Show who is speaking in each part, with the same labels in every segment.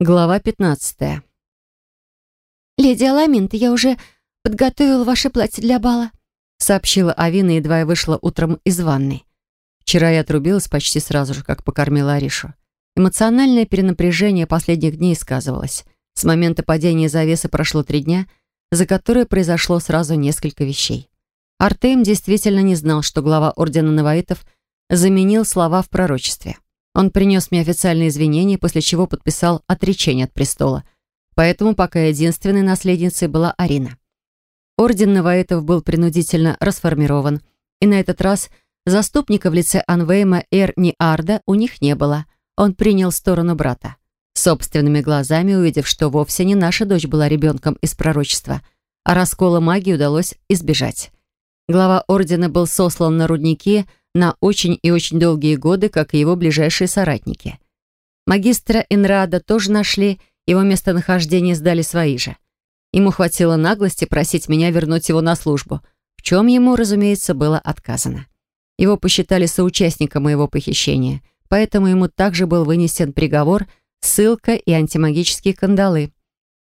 Speaker 1: Глава 15.
Speaker 2: «Леди Аламинта, я уже подготовила ваше платье для бала»,
Speaker 1: сообщила Авина, едва я вышла утром из ванной. Вчера я отрубилась почти сразу же, как покормила Аришу. Эмоциональное перенапряжение последних дней сказывалось. С момента падения завесы прошло три дня, за которые произошло сразу несколько вещей. Артем действительно не знал, что глава Ордена Наваитов заменил слова в пророчестве. Он принес мне официальные извинения, после чего подписал отречение от престола. Поэтому пока единственной наследницей была Арина. Орден Наваитов был принудительно расформирован, и на этот раз заступника в лице Анвейма Эр Ниарда у них не было. Он принял сторону брата. Собственными глазами увидев, что вовсе не наша дочь была ребенком из пророчества, а раскола магии удалось избежать. Глава ордена был сослан на рудники – на очень и очень долгие годы, как и его ближайшие соратники. Магистра Энрада тоже нашли, его местонахождение сдали свои же. Ему хватило наглости просить меня вернуть его на службу, в чем ему, разумеется, было отказано. Его посчитали соучастником моего похищения, поэтому ему также был вынесен приговор, ссылка и антимагические кандалы.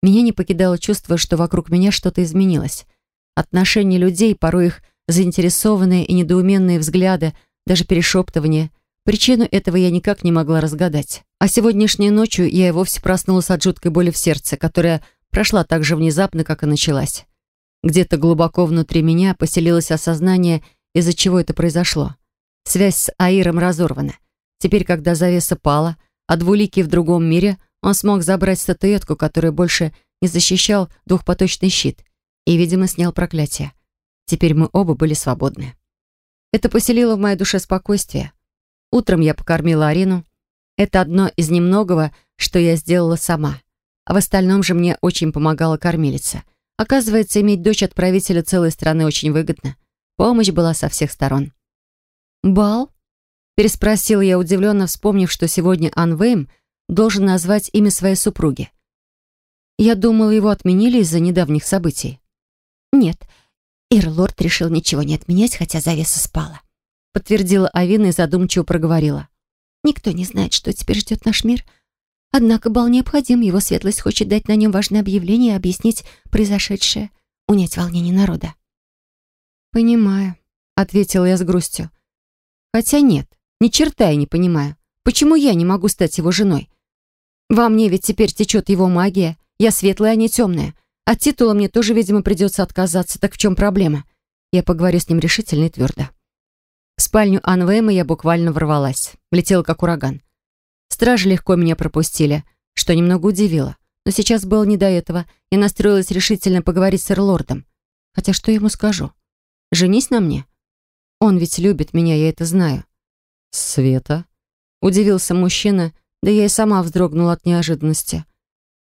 Speaker 1: Меня не покидало чувство, что вокруг меня что-то изменилось. Отношения людей, порой их заинтересованные и недоуменные взгляды, даже перешептывания. Причину этого я никак не могла разгадать. А сегодняшней ночью я и вовсе проснулась от жуткой боли в сердце, которая прошла так же внезапно, как и началась. Где-то глубоко внутри меня поселилось осознание, из-за чего это произошло. Связь с Аиром разорвана. Теперь, когда завеса пала, а двуликий в другом мире, он смог забрать статуэтку, которая больше не защищал двухпоточный щит, и, видимо, снял проклятие. Теперь мы оба были свободны. Это поселило в моей душе спокойствие. Утром я покормила Арину. Это одно из немногого, что я сделала сама. А в остальном же мне очень помогала кормилица. Оказывается, иметь дочь отправителя целой страны очень выгодно. Помощь была со всех сторон. «Бал?» — переспросила я, удивленно вспомнив, что сегодня Анвейм должен назвать имя своей супруги. Я думала, его отменили из-за недавних событий.
Speaker 2: «Нет, Ирлорд решил ничего не отменять, хотя завеса спала. Подтвердила Авина и задумчиво проговорила. Никто не знает, что теперь ждет наш мир. Однако бал необходим, его светлость хочет дать на нем важное объявление и объяснить произошедшее, унять волнение народа.
Speaker 1: «Понимаю», — ответила я с грустью. «Хотя нет, ни черта я не понимаю. Почему я не могу стать его женой? Во мне ведь теперь течет его магия. Я светлая, а не темная. От титула мне тоже, видимо, придется отказаться. Так в чем проблема? Я поговорю с ним решительно и твердо. В спальню Анвейма я буквально ворвалась. Влетела как ураган. Стражи легко меня пропустили, что немного удивило. Но сейчас было не до этого. Я настроилась решительно поговорить с Эрлордом. Хотя что ему скажу? Женись на мне? Он ведь любит меня, я это знаю. Света? Удивился мужчина, да я и сама вздрогнула от неожиданности.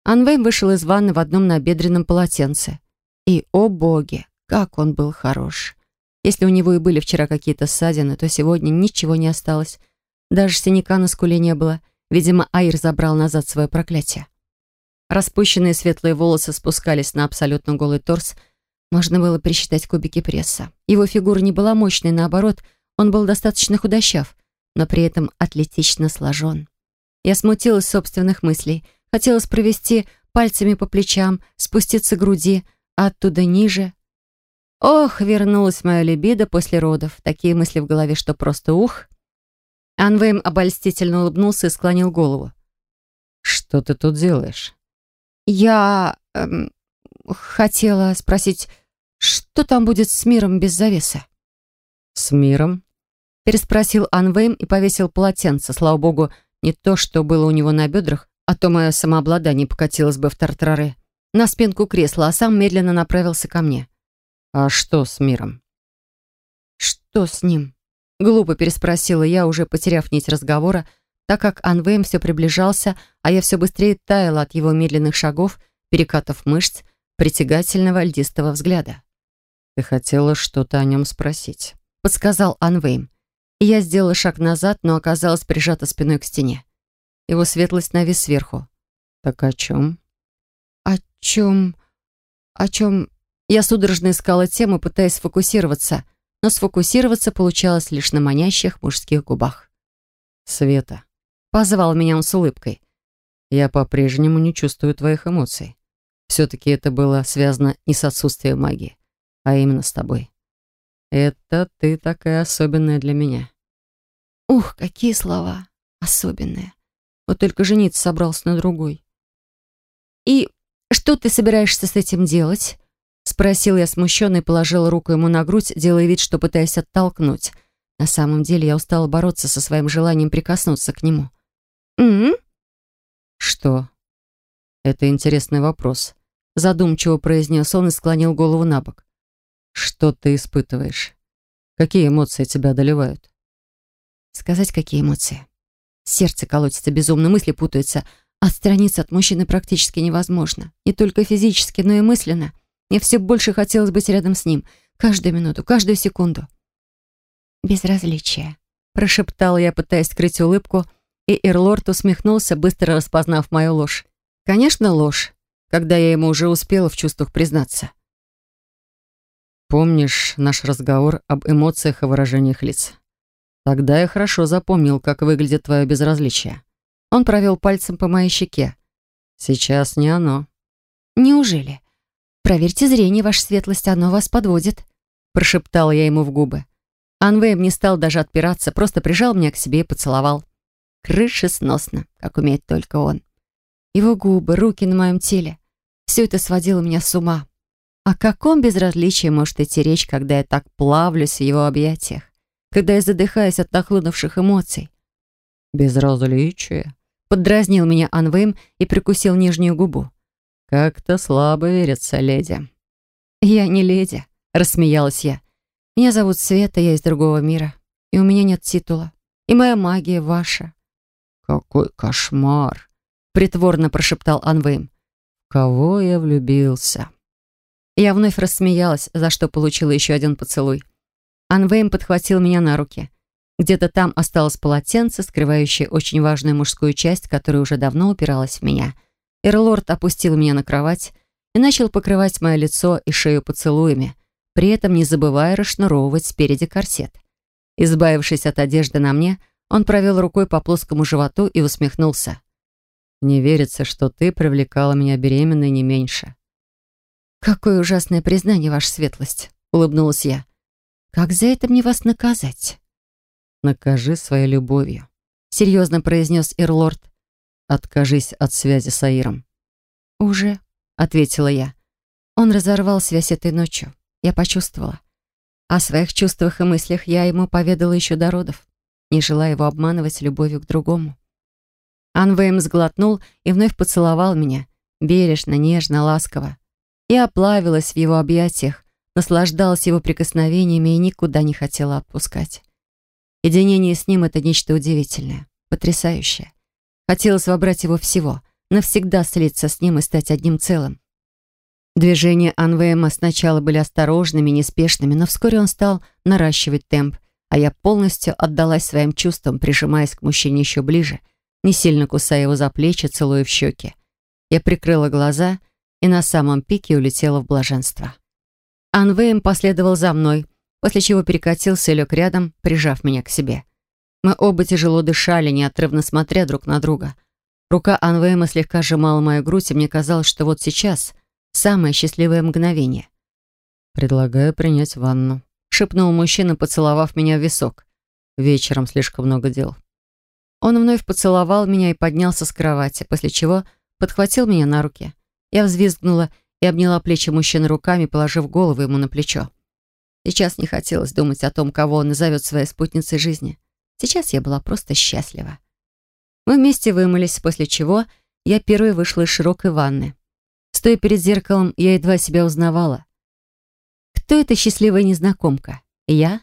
Speaker 1: Анвейм вышел из ванны в одном набедренном полотенце. И, о боги, как он был хорош. Если у него и были вчера какие-то ссадины, то сегодня ничего не осталось. Даже синяка на скуле не было. Видимо, Аир забрал назад свое проклятие. Распущенные светлые волосы спускались на абсолютно голый торс. Можно было пересчитать кубики пресса. Его фигура не была мощной, наоборот, он был достаточно худощав, но при этом атлетично сложен. Я смутилась собственных мыслей — Хотелось провести пальцами по плечам, спуститься к груди, а оттуда ниже. Ох, вернулась моя либидо после родов. Такие мысли в голове, что просто ух. Анвейм обольстительно улыбнулся и склонил голову. «Что ты тут делаешь?» «Я... Эм, хотела спросить, что там будет с миром без завесы?» «С миром?» Переспросил Анвейм и повесил полотенце. Слава богу, не то, что было у него на бедрах, а то мое самообладание покатилось бы в тартарары. На спинку кресла, а сам медленно направился ко мне. «А что с миром?» «Что с ним?» Глупо переспросила я, уже потеряв нить разговора, так как Анвейм все приближался, а я все быстрее таяла от его медленных шагов, перекатов мышц, притягательного льдистого взгляда. «Ты хотела что-то о нем спросить», — подсказал Анвейм. И я сделала шаг назад, но оказалась прижата спиной к стене. Его светлость навис сверху. «Так о чем?» «О чем? О чем?» Я судорожно искала тему, пытаясь сфокусироваться, но сфокусироваться получалось лишь на манящих мужских губах. «Света», — позвал меня он с улыбкой. Я по-прежнему не чувствую твоих эмоций. Все-таки это было связано не с отсутствием магии, а именно с тобой. Это ты такая особенная для меня.
Speaker 2: Ух, какие слова. Особенные. Вот только жениться собрался на другой. И что ты собираешься с этим делать? Спросил я смущенно и положила руку ему на грудь, делая вид, что пытаюсь оттолкнуть. На самом деле я устала бороться со своим желанием прикоснуться к нему. «М, -м?
Speaker 1: «Что?» «Это интересный вопрос», — задумчиво произнес он и склонил голову на бок. «Что ты испытываешь? Какие эмоции тебя одолевают?»
Speaker 2: Сказать, какие эмоции? Сердце колотится безумно, мысли путаются. Отстраниться от мужчины практически невозможно. Не только физически, но и мысленно. Мне все больше хотелось быть рядом с ним. Каждую минуту, каждую секунду. «Безразличие», — прошептала я, пытаясь скрыть улыбку, и Эрлорд усмехнулся, быстро распознав мою ложь. Конечно, ложь, когда я ему уже успела в чувствах признаться.
Speaker 1: Помнишь наш разговор об эмоциях и выражениях лиц? Тогда я хорошо запомнил, как выглядит твое безразличие.
Speaker 2: Он провел пальцем по моей щеке.
Speaker 1: Сейчас не оно.
Speaker 2: Неужели? Проверьте зрение, ваша светлость, оно вас подводит. Прошептала я ему в губы. Анвейм не стал даже отпираться, просто прижал меня к себе и поцеловал. Крышесносно, как умеет только он. Его губы, руки на моем теле. Все это сводило меня с ума. О каком безразличии может идти речь, когда я так плавлюсь в его объятиях? Когда я задыхаюсь от нахлынувших эмоций?
Speaker 1: «Безразличие?»
Speaker 2: Поддразнил меня Анвейм и прикусил нижнюю губу.
Speaker 1: «Как-то слабо верится, леди».
Speaker 2: «Я не леди», — рассмеялась я. «Меня зовут Света, я из другого мира, и у меня нет титула, и моя магия ваша».
Speaker 1: «Какой кошмар!»
Speaker 2: — притворно прошептал Анвейм.
Speaker 1: «Кого я влюбился?»
Speaker 2: Я вновь рассмеялась, за что получила еще один поцелуй. Анвейм подхватил меня на руки. Где-то там осталось полотенце, скрывающее очень важную мужскую часть, которая уже давно упиралась в меня. Эрлорд опустил меня на кровать и начал покрывать мое лицо и шею поцелуями, при этом не забывая расшнуровывать спереди корсет. Избавившись от одежды на мне, он провел рукой по плоскому животу и усмехнулся.
Speaker 1: «Не верится, что ты привлекала меня беременной не меньше».
Speaker 2: «Какое ужасное признание, ваша светлость!» — улыбнулась я. «Как за это мне вас наказать?»
Speaker 1: «Накажи своей любовью», —
Speaker 2: серьезно произнес Ирлорд.
Speaker 1: «Откажись от связи с Аиром».
Speaker 2: «Уже», — ответила я. Он разорвал связь этой ночью. Я почувствовала. О своих чувствах и мыслях я ему поведала еще до родов, не желая его обманывать любовью к другому. Анвейм сглотнул и вновь поцеловал меня, бережно, нежно, ласково. Я оплавилась в его объятиях, наслаждалась его прикосновениями и никуда не хотела отпускать. Единение с ним — это нечто удивительное, потрясающее. Хотелось вобрать его всего, навсегда слиться с ним и стать одним целым. Движения Анвейма сначала были осторожными, неспешными, но вскоре он стал наращивать темп, а я полностью отдалась своим чувствам, прижимаясь к мужчине еще ближе, не сильно кусая его за плечи, целуя в щеки. Я прикрыла глаза — и на самом пике улетела в блаженство. Анвейм последовал за мной, после чего перекатился и лег рядом, прижав меня к себе. Мы оба тяжело дышали, неотрывно смотря друг на друга. Рука Анвейма слегка сжимала мою грудь, и мне казалось, что вот сейчас самое счастливое мгновение.
Speaker 1: «Предлагаю принять ванну», —
Speaker 2: шепнул мужчина, поцеловав меня в висок.
Speaker 1: «Вечером слишком много дел».
Speaker 2: Он вновь поцеловал меня и поднялся с кровати, после чего подхватил меня на руки. Я взвизгнула и обняла плечи мужчины руками, положив голову ему на плечо. Сейчас не хотелось думать о том, кого он назовет своей спутницей жизни. Сейчас я была просто счастлива. Мы вместе вымылись, после чего я первой вышла из широкой ванны. Стоя перед зеркалом, я едва себя узнавала. Кто эта счастливая незнакомка? Я?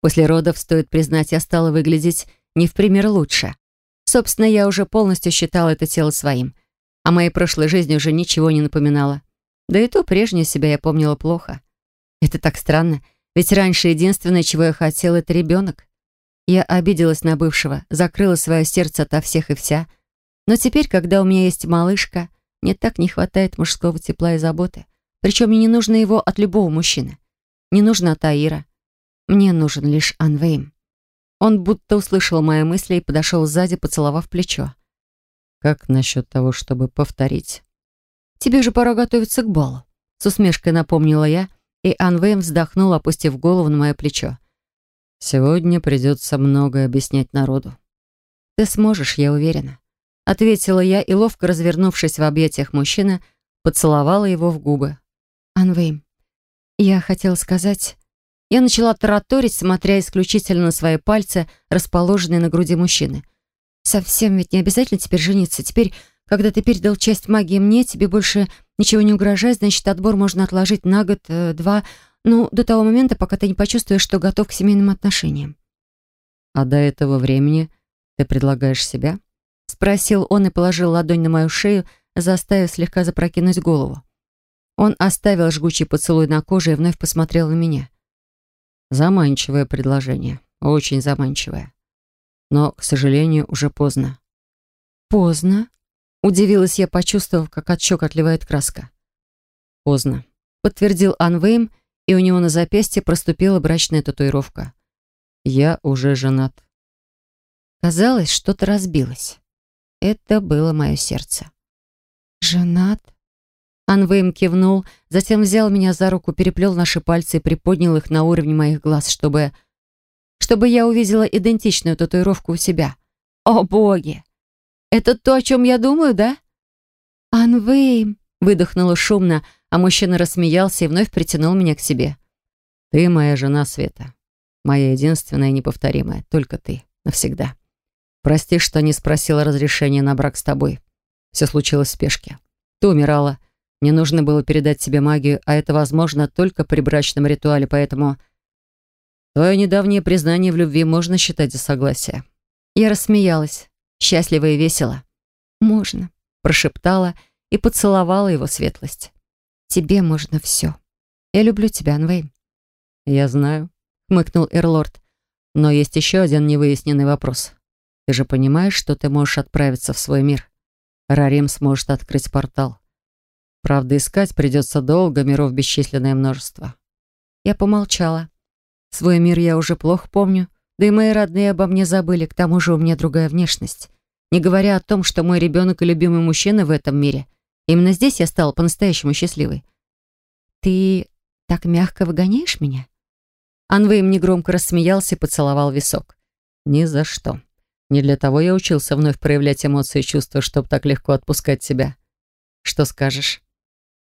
Speaker 2: После родов, стоит признать, я стала выглядеть не в пример лучше. Собственно, я уже полностью считала это тело своим. О моей прошлой жизни уже ничего не напоминало. Да и то прежнюю себя я помнила плохо. Это так странно, ведь раньше единственное, чего я хотела, это ребенок. Я обиделась на бывшего, закрыла свое сердце ото всех и вся. Но теперь, когда у меня есть малышка, мне так не хватает мужского тепла и заботы. Причем мне не нужно его от любого мужчины. Не нужно от Аира. Мне нужен лишь Анвейм. Он будто услышал мои мысли и подошел сзади, поцеловав плечо.
Speaker 3: Как насчет того, чтобы повторить?
Speaker 1: Тебе же пора готовиться к балу. С усмешкой напомнила я, и Анвейм вздохнул, опустив голову на мое плечо.
Speaker 3: Сегодня придется многое объяснять народу.
Speaker 1: Ты сможешь, я уверена. Ответила я и, ловко развернувшись в объятиях мужчины, поцеловала его в губы. Анвейм, я хотела сказать... Я начала тараторить, смотря исключительно на свои пальцы, расположенные на груди мужчины. Совсем ведь не обязательно теперь жениться. Теперь, когда ты передал часть магии мне, тебе больше ничего не угрожает, значит, отбор можно отложить на год, э, два, ну, до того момента, пока ты не почувствуешь, что готов к семейным отношениям.
Speaker 3: А до этого времени ты предлагаешь себя?
Speaker 1: Спросил он и положил ладонь на мою шею, заставив слегка запрокинуть голову. Он оставил жгучий поцелуй на коже и вновь посмотрел на меня.
Speaker 3: Заманчивое предложение. Очень заманчивое. Но, к сожалению, уже поздно.
Speaker 1: Поздно? Удивилась я, почувствовав, как от щек отливает краска.
Speaker 3: Поздно.
Speaker 1: Подтвердил Анвейм, и у него на запястье проступила брачная татуировка.
Speaker 3: Я уже женат.
Speaker 1: Казалось, что-то разбилось. Это было мое сердце. «Женат?» Анвейм кивнул, затем взял меня за руку, переплел наши пальцы и приподнял их на уровень моих глаз, чтобы... чтобы я увидела идентичную татуировку у себя. «О, боги! Это то, о чем я думаю, да?» «Анвейм!» — выдохнула шумно, а мужчина рассмеялся и вновь притянул меня к себе.
Speaker 3: «Ты моя жена, Света. Моя единственная и неповторимая. Только ты. Навсегда. Прости, что не спросила разрешения на брак с тобой. Все случилось в спешке. Ты умирала, мне нужно было передать тебе магию, а это возможно только при брачном ритуале, поэтому твое недавнее признание в любви можно считать за согласие».
Speaker 1: Я рассмеялась, счастливо и весело. «Можно», — прошептала и поцеловала его светлость. «Тебе можно все. Я люблю тебя, Анвей».
Speaker 3: «Я знаю», — хмыкнул Эрлорд. «Но есть еще один невыясненный вопрос. Ты же понимаешь, что ты можешь отправиться в свой мир? Рарим сможет открыть портал. Правда, искать придется долго, миров бесчисленное множество.
Speaker 1: Я помолчала. Свой мир я уже плохо помню, да и мои родные обо мне забыли, к тому же у меня другая внешность. Не говоря о том, что мой ребенок и любимый мужчина в этом мире. Именно здесь я стала по-настоящему счастливой. «Ты так мягко выгоняешь меня?» Анвей мне громко рассмеялся и поцеловал висок.
Speaker 3: «Ни за что. Не для того я учился вновь проявлять эмоции и чувства, чтобы так легко отпускать себя. Что скажешь?»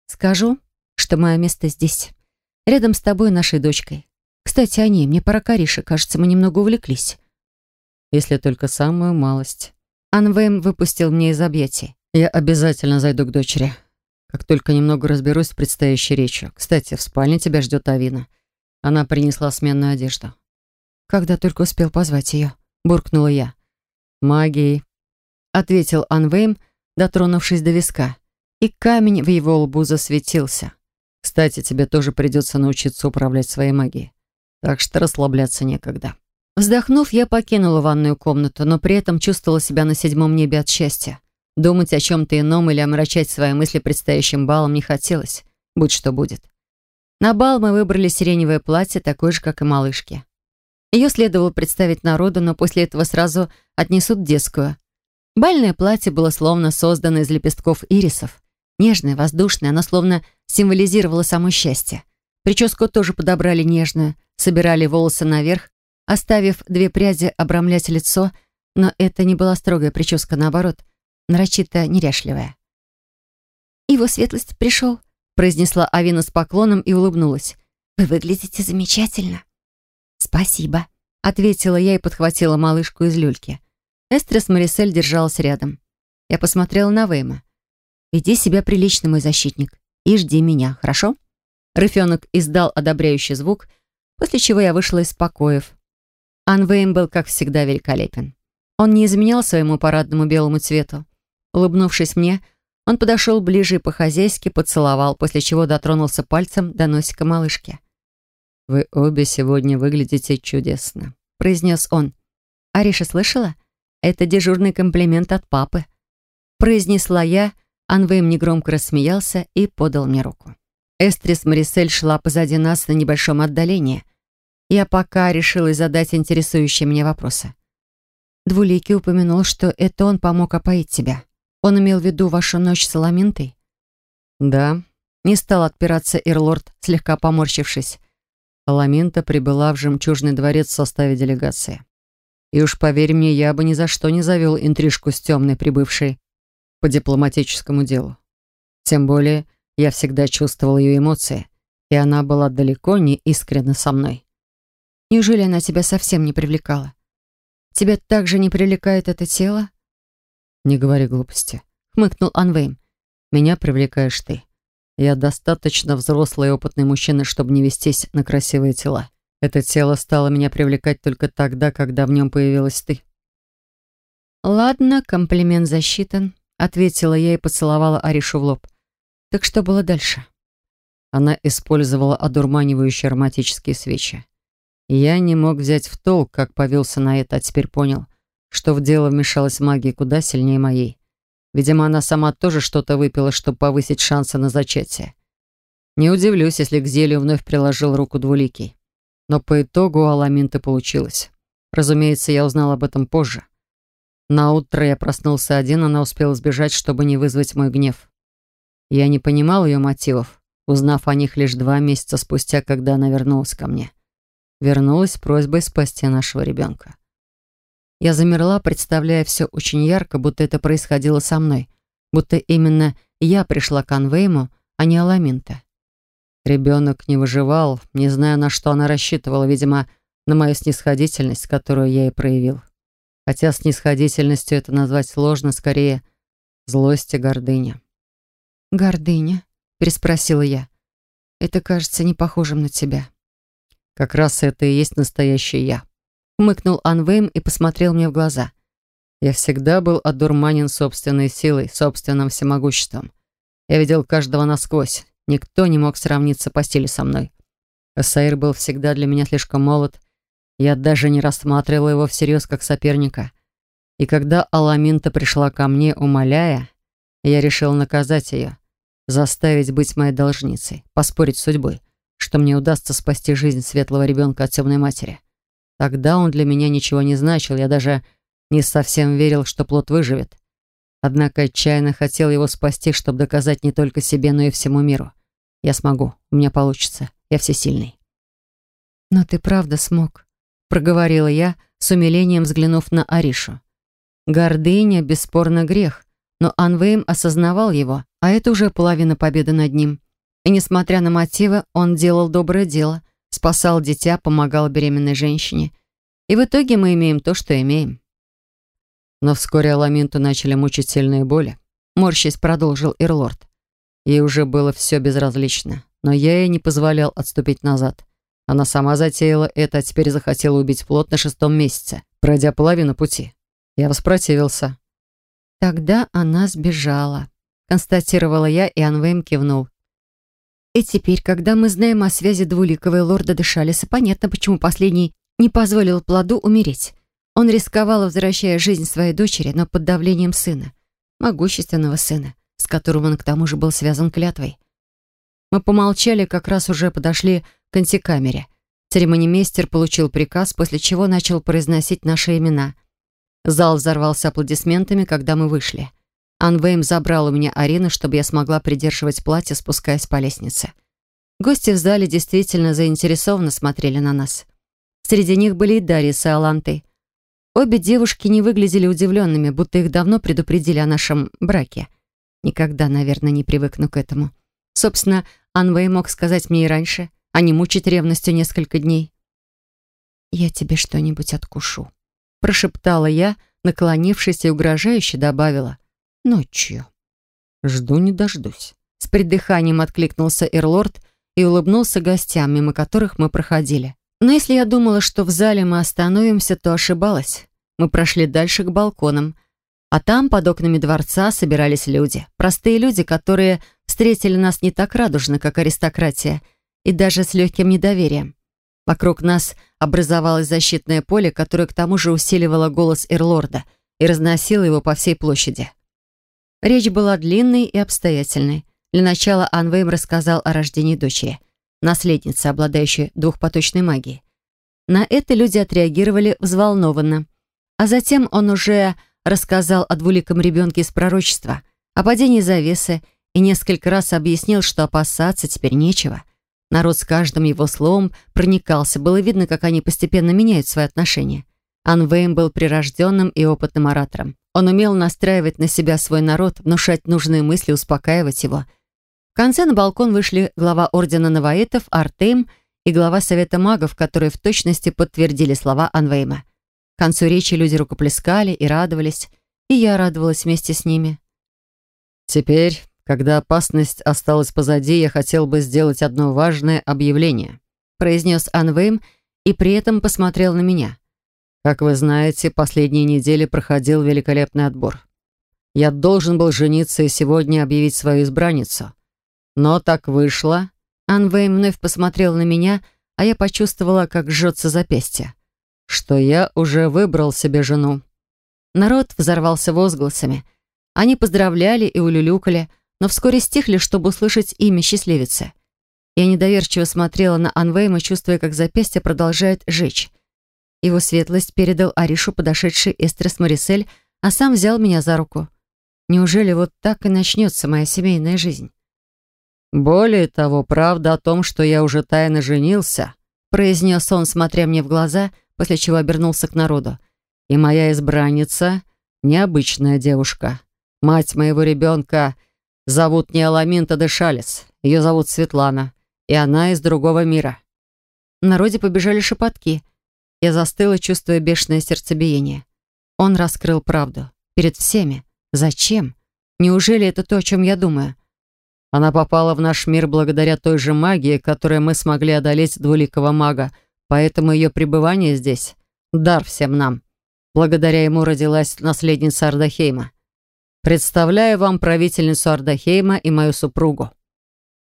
Speaker 1: Скажу, что мое место здесь, рядом с тобой и нашей дочкой. Кстати, о ней, мне пора Кариша, кажется, мы немного увлеклись.
Speaker 3: Если только самую малость.
Speaker 1: Анвейм выпустил мне из объятий.
Speaker 3: Я обязательно зайду к дочери. Как только немного разберусь с предстоящей речью. Кстати, в спальне тебя ждет Авина. Она принесла сменную одежду.
Speaker 1: Когда только успел позвать ее, буркнула я.
Speaker 3: Магией,
Speaker 1: ответил Анвейм, дотронувшись до виска и камень в его лбу засветился.
Speaker 3: «Кстати, тебе тоже придется научиться управлять своей магией, так что расслабляться некогда».
Speaker 1: Вздохнув, я покинула ванную комнату, но при этом чувствовала себя на седьмом небе от счастья. Думать о чем-то ином или омрачать свои мысли предстоящим балом не хотелось, будь что будет. На бал мы выбрали сиреневое платье, такое же, как и малышки. Ее следовало представить народу, но после этого сразу отнесут детскую. Бальное платье было словно создано из лепестков ирисов. Нежное, воздушное, оно словно символизировало само счастье. Прическу тоже подобрали нежную, собирали волосы наверх, оставив две пряди обрамлять лицо, но это не была строгая прическа, наоборот, нарочито неряшливая. «Его светлость пришел», — произнесла Авина с поклоном и улыбнулась. «Вы выглядите замечательно». «Спасибо», — ответила я и подхватила малышку из люльки. Эстрес Марисель держалась рядом. Я посмотрела на Вейма. Веди себя прилично, мой защитник, и жди меня, хорошо?» Рыфенок издал одобряющий звук, после чего я вышла из покоев. Анвейм был, как всегда, великолепен. Он не изменял своему парадному белому цвету. Улыбнувшись мне, он подошел ближе и по-хозяйски поцеловал, после чего дотронулся пальцем до носика малышки.
Speaker 3: «Вы обе сегодня выглядите чудесно», — произнес он.
Speaker 1: «Ариша слышала? Это дежурный комплимент от папы», — произнесла я, — Анвейм негромко рассмеялся и подал мне руку. Эстрис Марисель шла позади нас на небольшом отдалении. Я пока решила задать интересующие меня вопросы. Двуликий упомянул, что это он помог опоить тебя. Он имел в виду вашу ночь с Аламинтой?
Speaker 3: Да. Не стал отпираться Ирлорд, слегка поморщившись. Аламинта прибыла в жемчужный дворец в составе делегации. И уж поверь мне, я бы ни за что не завел интрижку с темной, прибывшей по дипломатическому делу. Тем более, я всегда чувствовал ее эмоции, и она была далеко не искренна со мной.
Speaker 1: Неужели она тебя совсем не привлекала? Тебя также не привлекает это тело?
Speaker 3: Не говори глупости, хмыкнул Анвейм. Меня привлекаешь ты. Я достаточно взрослый и опытный мужчина, чтобы не вестись на красивые тела. Это тело стало меня привлекать только тогда, когда в нем появилась ты.
Speaker 1: Ладно, комплимент засчитан, ответила я и поцеловала Аришу в лоб. Так что было дальше?
Speaker 3: Она использовала одурманивающие ароматические свечи. Я не мог взять в толк, как повелся на это, а теперь понял, что в дело вмешалась магия куда сильнее моей. Видимо, она сама тоже что-то выпила, чтобы повысить шансы на зачатие. Не удивлюсь, если к зелью вновь приложил руку двуликий. Но по итогу у Аламинты получилось. Разумеется, я узнал об этом позже. На утро я проснулся один, она успела сбежать, чтобы не вызвать мой гнев. Я не понимал ее мотивов, узнав о них лишь два месяца спустя, когда она вернулась ко мне. Вернулась с просьбой спасти нашего ребенка. Я замерла, представляя все очень ярко, будто это происходило со мной. Будто именно я пришла к Анвейму, а не Аламинта. Ребенок не выживал, не зная, на что она рассчитывала, видимо, на мою снисходительность, которую я и проявил. Хотя снисходительностью это назвать сложно, скорее, злость и гордыня.
Speaker 1: «Гордыня?» — переспросила я. «Это кажется не похожим на тебя».
Speaker 3: «Как раз это и есть настоящий я», Хмыкнул Анвейм и посмотрел мне в глаза. Я всегда был одурманен собственной силой, собственным всемогуществом. Я видел каждого насквозь. Никто не мог сравниться по стилю со мной. Эсаир был всегда для меня слишком молод. Я даже не рассматривал его всерьез как соперника. И когда Аламинта пришла ко мне, умоляя, я решил наказать ее, заставить быть моей должницей, поспорить с судьбой, что мне удастся спасти жизнь светлого ребенка от темной матери. Тогда он для меня ничего не значил, я даже не совсем верил, что плод выживет. Однако отчаянно хотел его спасти, чтобы доказать не только себе, но и всему миру. Я смогу, у меня получится, я всесильный.
Speaker 1: «Но ты правда смог», — проговорила я, с умилением взглянув на Аришу. Гордыня — бесспорно грех, но Анвейм осознавал его, а это уже половина победы над ним. И несмотря на мотивы, он делал доброе дело — спасал дитя, помогал беременной женщине. И в итоге мы имеем то, что имеем.
Speaker 3: Но вскоре Аламинту начали мучить сильные боли. Морщись продолжил Ирлорд. Ей уже было все безразлично, но я ей не позволял отступить назад. Она сама затеяла это, а теперь захотела убить плод на шестом месяце, пройдя половину пути. Я воспротивился.
Speaker 1: Тогда она сбежала, констатировала я, и Анвейм кивнул. И теперь, когда мы знаем о связи двуликого и лорда Дешалиса, понятно, почему последний не позволил плоду умереть. Он рисковал, возвращая жизнь своей дочери, но под давлением сына, могущественного сына, с которым он к тому же был связан клятвой. Мы помолчали, как раз уже подошли к антикамере. Церемонимейстер получил приказ, после чего начал произносить наши имена. Зал взорвался аплодисментами, когда мы вышли. Анвейм забрал у меня Арину, чтобы я смогла придерживать платье, спускаясь по лестнице. Гости в зале действительно заинтересованно смотрели на нас. Среди них были и Дарья с Алантой. Обе девушки не выглядели удивленными, будто их давно предупредили о нашем браке. Никогда, наверное, не привыкну к этому. Собственно, Анвей мог сказать мне и раньше, а не мучить ревностью несколько дней. «Я тебе что-нибудь откушу», — прошептала я, наклонившись и угрожающе добавила ночью.
Speaker 3: Жду не дождусь.
Speaker 1: С придыханием откликнулся Эрлорд и улыбнулся гостям, мимо которых мы проходили. Но если я думала, что в зале мы остановимся, то ошибалась. Мы прошли дальше к балконам. А там, под окнами дворца, собирались люди. Простые люди, которые встретили нас не так радужно, как аристократия, и даже с легким недоверием. Вокруг нас образовалось защитное поле, которое к тому же усиливало голос Эрлорда и разносило его по всей площади. Речь была длинной и обстоятельной. Для начала Анвейм рассказал о рождении дочери, наследницы, обладающей двухпоточной магией. На это люди отреагировали взволнованно. А затем он уже рассказал о двуликом ребенке из пророчества, о падении завесы и несколько раз объяснил, что опасаться теперь нечего. Народ с каждым его словом проникался. Было видно, как они постепенно меняют свои отношения. Анвейм был прирожденным и опытным оратором. Он умел настраивать на себя свой народ, внушать нужные мысли, успокаивать его. В конце на балкон вышли глава Ордена Наваитов, Артейм и глава Совета магов, которые в точности подтвердили слова Анвейма. К концу речи люди рукоплескали и радовались, и я радовалась вместе с ними.
Speaker 3: «Теперь, когда опасность осталась позади, я хотел бы сделать одно важное объявление»,
Speaker 1: произнес Анвейм и при этом посмотрел на меня.
Speaker 3: Как вы знаете, последние недели проходил великолепный отбор. Я должен был жениться и сегодня объявить свою избранницу. Но так вышло.
Speaker 1: Анвейм вновь посмотрел на меня, а я почувствовала, как жжется запястье.
Speaker 3: Что я уже выбрал себе жену.
Speaker 1: Народ взорвался возгласами. Они поздравляли и улюлюкали, но вскоре стихли, чтобы услышать имя счастливицы. Я недоверчиво смотрела на Анвейма, чувствуя, как запястье продолжает жечь. Его светлость передал Аришу подошедший Эстрес Марисель, а сам взял меня за руку. Неужели вот так и начнется моя семейная жизнь?
Speaker 3: «Более того, правда о том, что я уже тайно женился»,
Speaker 1: произнес он, смотря мне в глаза, после чего обернулся к народу.
Speaker 3: «И моя избранница — необычная девушка. Мать моего ребенка зовут не Аламинта де Шалес, ее зовут Светлана, и она из другого мира».
Speaker 1: В народе побежали шепотки. Я застыла, чувствуя бешеное сердцебиение. Он раскрыл правду. Перед всеми. Зачем? Неужели это то, о чем я думаю?
Speaker 3: Она попала в наш мир благодаря той же магии, которой мы смогли одолеть двуликого мага, поэтому ее пребывание здесь — дар всем нам. Благодаря ему родилась наследница Ардахейма. Представляю вам правительницу Ардахейма и мою супругу».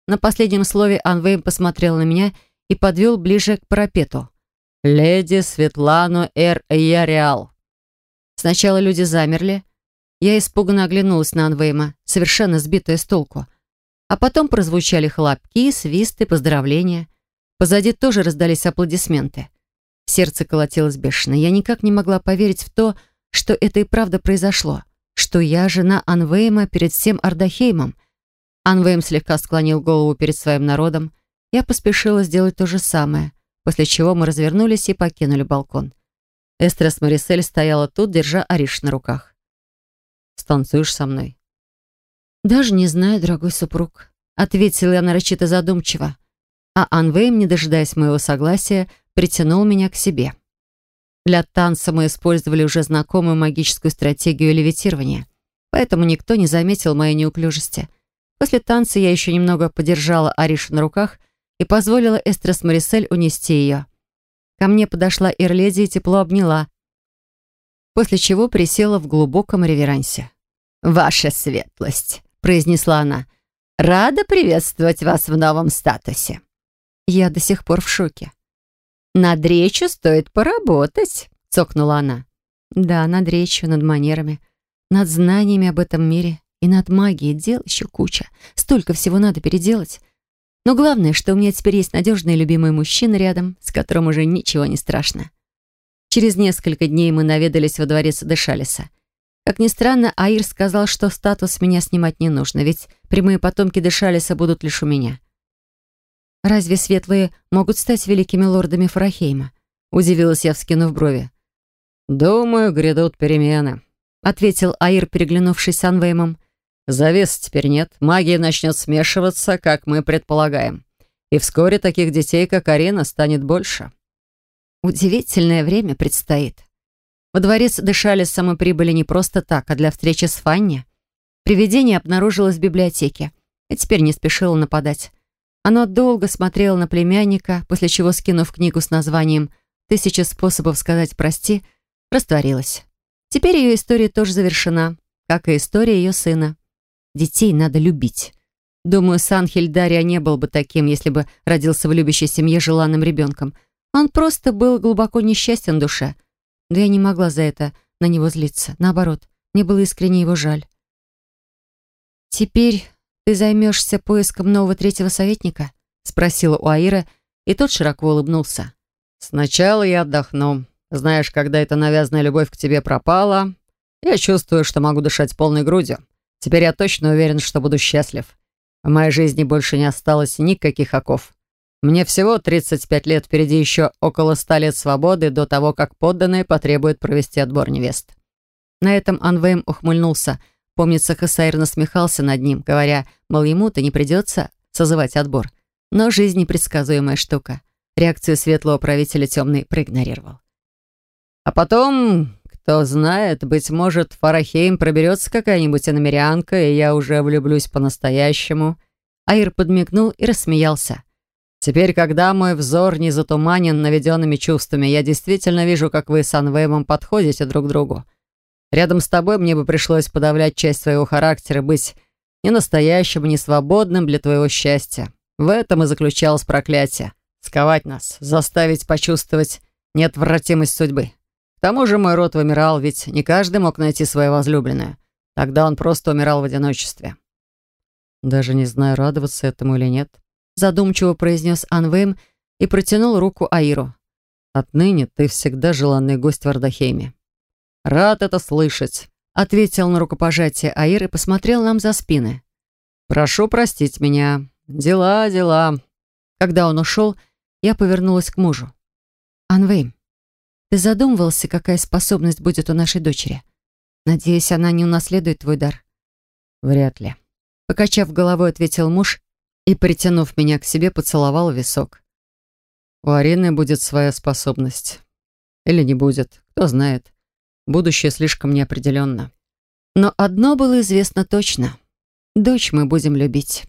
Speaker 1: На последнем слове Анвейм посмотрел на меня и подвел ближе к парапету
Speaker 3: леди Светлану Эр Яриал».
Speaker 1: Сначала люди замерли. Я испуганно оглянулась на Анвейма, совершенно сбитая с толку. А потом прозвучали хлопки, свисты, поздравления. Позади тоже раздались аплодисменты. Сердце колотилось бешено. Я никак не могла поверить в то, что это и правда произошло, что я жена Анвейма перед всем Ардахеймом. Анвейм слегка склонил голову перед своим народом. Я поспешила сделать то же самое после чего мы развернулись и покинули балкон. Эстрес Марисель стояла тут, держа Ариш на руках.
Speaker 3: «Станцуешь со мной?»
Speaker 1: «Даже не знаю, дорогой супруг», — ответила я нарочито задумчиво. А Анвейм, не дожидаясь моего согласия, притянул меня к себе. Для танца мы использовали уже знакомую магическую стратегию левитирования, поэтому никто не заметил моей неуклюжести. После танца я еще немного подержала Аришу на руках и позволила Эстрес Марисель унести ее. Ко мне подошла Ирледи и тепло обняла, после чего присела в глубоком реверансе.
Speaker 2: «Ваша светлость», — произнесла она, — «рада приветствовать вас в новом статусе».
Speaker 1: Я до сих пор в шоке.
Speaker 2: «Над речью стоит поработать», — цокнула она.
Speaker 1: «Да, над речью, над манерами, над знаниями об этом мире и над магией дел еще куча. Столько всего надо переделать. Но главное, что у меня теперь есть надежный и любимый мужчина рядом, с которым уже ничего не страшно. Через несколько дней мы наведались во дворец Дешалиса. Как ни странно, Аир сказал, что статус меня снимать не нужно, ведь прямые потомки Дешалиса будут лишь у меня. «Разве светлые могут стать великими лордами Фарахейма?» Удивилась я, вскинув брови.
Speaker 3: «Думаю, грядут перемены», —
Speaker 1: ответил Аир, переглянувшись с Анвеймом.
Speaker 3: Завес теперь нет, магия начнет смешиваться, как мы предполагаем. И вскоре таких детей, как Арина, станет больше.
Speaker 1: Удивительное время предстоит. Во дворец Дешалиса мы прибыли не просто так, а для встречи с Фанни. Привидение обнаружилось в библиотеке и теперь не спешило нападать. Оно долго смотрело на племянника, после чего, скинув книгу с названием «Тысяча способов сказать прости», растворилось. Теперь ее история тоже завершена, как и история ее сына. Детей надо любить. Думаю, сан Хильдария не был бы таким, если бы родился в любящей семье желанным ребенком. Он просто был глубоко несчастен в душе. Да я не могла за это на него злиться. Наоборот, мне было искренне его жаль. «Теперь ты займешься поиском нового третьего советника?» спросила у Аира, и тот широко улыбнулся.
Speaker 3: «Сначала я отдохну. Знаешь, когда эта навязанная любовь к тебе пропала, Я чувствую, что могу дышать полной грудью. Теперь я точно уверен, что буду счастлив. В моей жизни больше не осталось никаких оков. Мне всего 35 лет, впереди еще около 100 лет свободы до того, как подданные потребуют провести отбор невест».
Speaker 1: На этом Анвейм ухмыльнулся. Помнится, Хасаир насмехался над ним, говоря, мол, ему-то не придется созывать отбор. Но жизнь непредсказуемая штука. Реакцию светлого правителя темный проигнорировал.
Speaker 3: А потом, кто знает, быть может, в Фарахейм проберется какая-нибудь иномерянка, и я уже влюблюсь по-настоящему.
Speaker 1: Аир подмигнул и рассмеялся.
Speaker 3: Теперь, когда мой взор не затуманен наведенными чувствами, я действительно вижу, как вы с Анвеймом подходите друг к другу. Рядом с тобой мне бы пришлось подавлять часть своего характера, быть не настоящим, не свободным для твоего счастья. В этом и заключалось проклятие. Сковать нас, заставить почувствовать неотвратимость судьбы. К тому же мой род вымирал, ведь не каждый мог найти свою возлюбленную. Тогда он просто умирал в одиночестве.
Speaker 1: Даже не знаю, радоваться этому или нет. Задумчиво произнес Анвейм и протянул руку Аиру.
Speaker 3: Отныне ты всегда желанный гость в Ардахейме. Рад это слышать.
Speaker 1: Ответил на рукопожатие Аир и посмотрел нам за спины.
Speaker 3: Прошу простить меня. Дела, дела.
Speaker 1: Когда он ушел, я повернулась к мужу. Анвейм, ты задумывался, какая способность будет у нашей дочери? Надеюсь, она не унаследует твой дар.
Speaker 3: Вряд ли.
Speaker 1: Покачав головой, ответил муж и, притянув меня к себе, поцеловал висок.
Speaker 3: У Арины будет своя способность. Или не будет, кто знает. Будущее слишком неопределенно.
Speaker 1: Но одно было известно точно. Дочь мы будем любить.